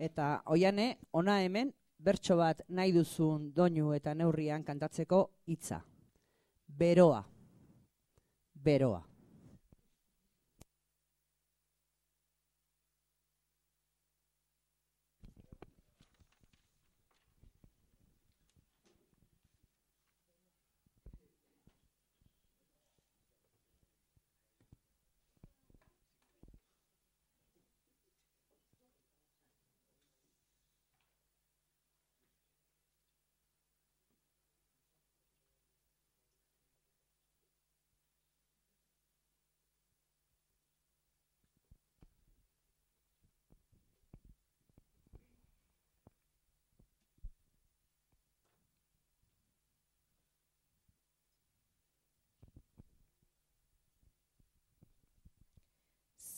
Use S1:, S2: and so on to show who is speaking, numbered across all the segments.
S1: Eta oiane, ona hemen, bertso bat nahi duzun doinu eta neurrian kantatzeko hitza. Beroa. Beroa.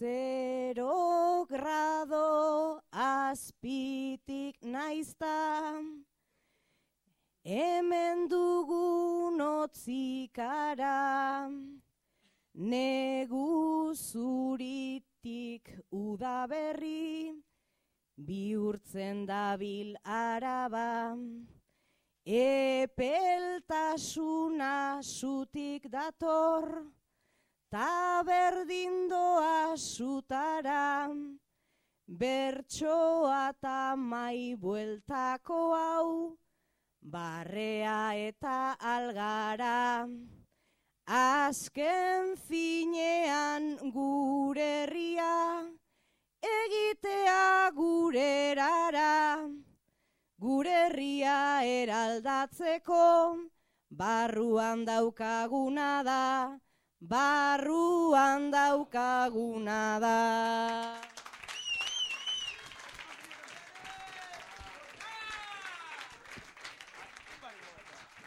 S2: Zero grado azpitik naizta. Hemen dugun otzikara Negu zuritik udaberri Bihurtzen dabil araba. Epeltasuna sutik dator Ta berdin doa sutara, bertsoa ta mai bueltako hau, barrea eta algara. Azken finean gure herria, egitea gure erara, gure herria eraldatzeko, barruan daukaguna da, barruan daukaguna da.